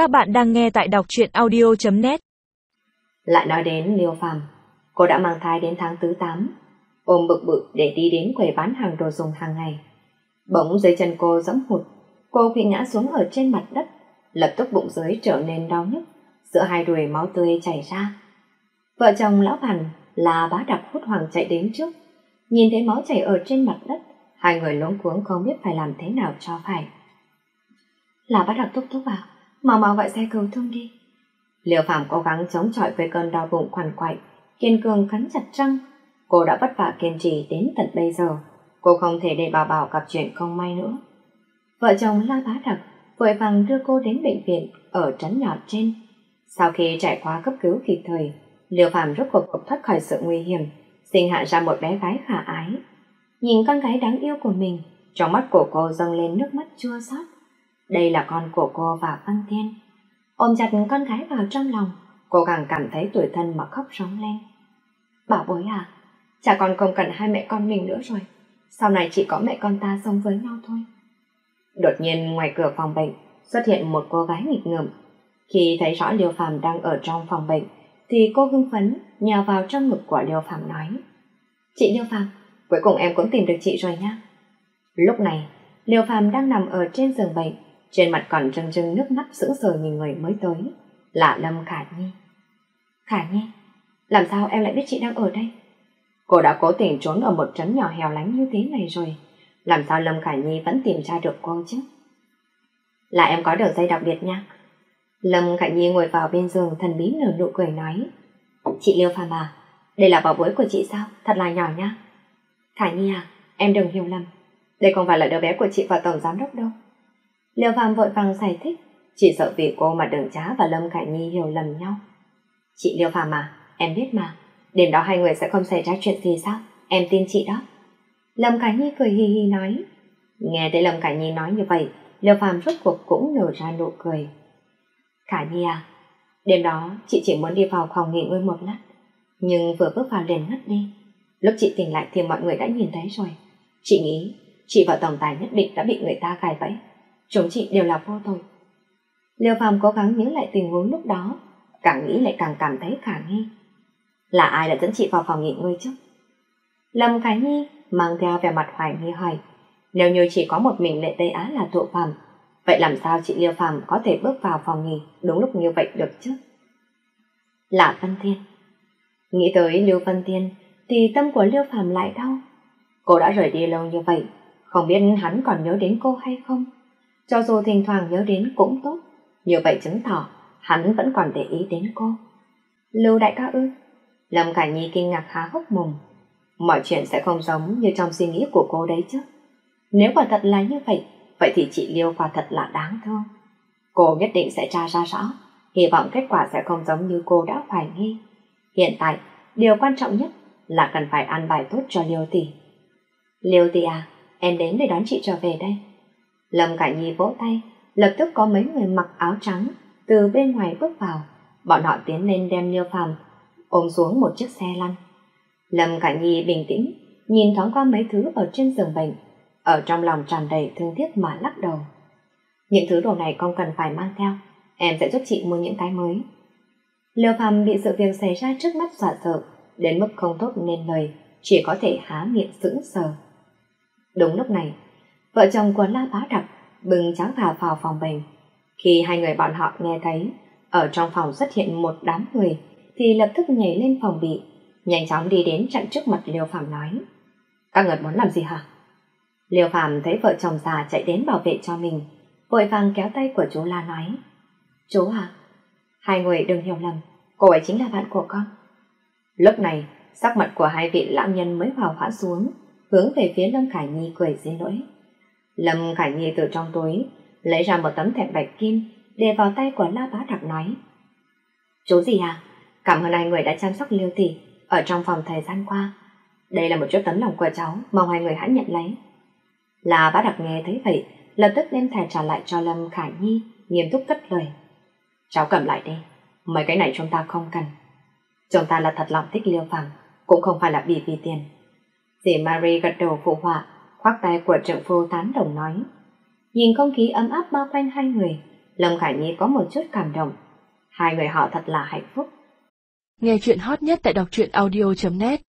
Các bạn đang nghe tại đọc truyện audio.net Lại nói đến Liêu Phàm, cô đã mang thai đến tháng thứ 8, ôm bực bực để đi đến quầy bán hàng đồ dùng hàng ngày. Bỗng dưới chân cô giẫm hụt, cô bị ngã xuống ở trên mặt đất, lập tức bụng dưới trở nên đau nhức, giữa hai đùi máu tươi chảy ra. Vợ chồng lão bàn là bá đặc hút hoàng chạy đến trước, nhìn thấy máu chảy ở trên mặt đất, hai người luống cuống không biết phải làm thế nào cho phải. Là bá đặc thúc thúc vào mau mau gọi xe cầu thương đi. Liêu Phạm cố gắng chống chọi với cơn đau bụng khoằn quậy, kiên cường cắn chặt răng. Cô đã vất vả kiên trì đến tận bây giờ, cô không thể để bảo bảo gặp chuyện không may nữa. Vợ chồng La Bá Đặc vội vàng đưa cô đến bệnh viện ở trấn nhỏ trên. Sau khi trải qua cấp cứu kịp thời, Liêu Phạm rốt cuộc cuộc thoát khỏi sự nguy hiểm, sinh hạ ra một bé gái khả ái. Nhìn con gái đáng yêu của mình, trong mắt của cô dâng lên nước mắt chua xót. Đây là con của cô và Văn Thiên. Ôm chặt con gái vào trong lòng, cô càng cảm thấy tuổi thân mà khóc rống lên. Bảo bối à, cha con không cần hai mẹ con mình nữa rồi. Sau này chỉ có mẹ con ta sống với nhau thôi. Đột nhiên ngoài cửa phòng bệnh xuất hiện một cô gái nghịch ngợm. Khi thấy rõ Liêu Phàm đang ở trong phòng bệnh, thì cô hưng phấn nhào vào trong ngực của Liêu Phàm nói: "Chị Liêu Phàm, cuối cùng em cũng tìm được chị rồi nha." Lúc này, Liêu Phàm đang nằm ở trên giường bệnh, trên mặt còn trưng trưng nước mắt sững sờ nhìn người mới tới, là Lâm Khả Nhi. Khả Nhi, làm sao em lại biết chị đang ở đây? Cô đã cố tình trốn ở một trấn nhỏ hẻo lánh như thế này rồi, làm sao Lâm Khả Nhi vẫn tìm ra được cô chứ? Là em có đường dây đặc biệt nha. Lâm Khả Nhi ngồi vào bên giường thần bí nở nụ cười nói. Chị Liêu Phàm à, đây là bảo bối của chị sao? Thật là nhỏ nha. Khả Nhi à, em đừng hiểu lầm. Đây không phải là đứa bé của chị và tổng giám đốc đâu. Liêu Phàm vội vàng giải thích, chỉ sợ vì cô mà Đường Trá và Lâm Khải Nhi hiểu lầm nhau. Chị Liêu Phàm à, em biết mà, đêm đó hai người sẽ không xảy ra chuyện gì sao? Em tin chị đó. Lâm Khải Nhi cười hi hi nói. Nghe thấy Lâm Khải Nhi nói như vậy, Liêu Phàm rốt cuộc cũng nở ra nụ cười. Khải Nhi à, đêm đó chị chỉ muốn đi vào phòng nghỉ ngơi một lát, nhưng vừa bước vào liền ngất đi. Lúc chị tỉnh lại thì mọi người đã nhìn thấy rồi. Chị nghĩ chị và tổng tài nhất định đã bị người ta gài bẫy. Chúng chị đều là vô tội. Liêu Phàm cố gắng nhớ lại tình huống lúc đó, càng nghĩ lại càng cảm thấy khả nghi. Là ai đã dẫn chị vào phòng nghỉ ngơi chứ? Lâm Khải Nhi mang theo vẻ mặt hoài nghi hỏi, nếu như chỉ có một mình lệ Tây Á là thụ phàm, vậy làm sao chị Liêu Phàm có thể bước vào phòng nghỉ đúng lúc như vậy được chứ? Là Vân Thiên. Nghĩ tới Liêu Vân Thiên thì tâm của Liêu Phàm lại đau. Cô đã rời đi lâu như vậy, không biết hắn còn nhớ đến cô hay không? Cho dù thỉnh thoảng nhớ đến cũng tốt, như vậy chứng tỏ hắn vẫn còn để ý đến cô. Lưu đại ca ư? Lâm Khải Nhi kinh ngạc há hốc mồm. Mọi chuyện sẽ không giống như trong suy nghĩ của cô đấy chứ. Nếu quả thật là như vậy, vậy thì chị Liêu quả thật là đáng thương. Cô nhất định sẽ tra ra rõ, hy vọng kết quả sẽ không giống như cô đã hoài nghi. Hiện tại, điều quan trọng nhất là cần phải ăn bài tốt cho Liêu Tỷ. Liêu Tỷ à, em đến để đón chị trở về đây. Lâm Khải Nhi vỗ tay, lập tức có mấy người mặc áo trắng từ bên ngoài bước vào. Bọn họ tiến lên đem Liêu Phàm ôm xuống một chiếc xe lăn. Lâm Khải Nhi bình tĩnh, nhìn thoáng qua mấy thứ ở trên giường bệnh, ở trong lòng tràn đầy thương tiếc mà lắc đầu. Những thứ đồ này không cần phải mang theo, em sẽ giúp chị mua những cái mới. Liêu Phàm bị sự việc xảy ra trước mắt dọa sợ, đến mức không tốt nên lời, chỉ có thể há miệng sững sờ. Đúng lúc này, vợ chồng của La Bá Đặc bưng cháo gà vào phòng bệnh. Khi hai người bọn họ nghe thấy ở trong phòng xuất hiện một đám người thì lập tức nhảy lên phòng bị, nhanh chóng đi đến chặn trước mặt Liêu Phạm nói. Các người muốn làm gì hả? Liêu Phạm thấy vợ chồng già chạy đến bảo vệ cho mình, vội vàng kéo tay của chú La nói. Chú à, hai người đừng hiểu lầm, cô ấy chính là bạn của con. Lúc này, sắc mặt của hai vị lão nhân mới hòa hoãn xuống, hướng về phía Lâm Khải Nhi cười xin lỗi. Lâm Khải Nhi từ trong túi lấy ra một tấm thẻ bạch kim để vào tay của La Bá Đặc nói. Chú gì à? Cảm ơn hai người đã chăm sóc Liêu Tỷ ở trong phòng thời gian qua. Đây là một chút tấm lòng của cháu, mong hai người hãy nhận lấy. La Bá Đặc nghe thấy vậy, lập tức đem thẻ trả lại cho Lâm Khải Nhi, nghiêm túc cất lời. Cháu cầm lại đi, mấy cái này chúng ta không cần. Chúng ta là thật lòng thích Liêu phẳng, cũng không phải là vì vì tiền. Dì Marie gật đầu phụ họa, khoác tay của trưởng phu tán đồng nói. Nhìn không khí ấm áp bao quanh hai người, Lâm Khải Nhi có một chút cảm động. Hai người họ thật là hạnh phúc. Nghe chuyện hot nhất tại đọc truyện audio.net